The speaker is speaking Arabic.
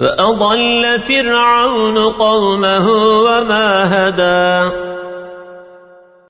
فأضل فرعون قومه وما هدى.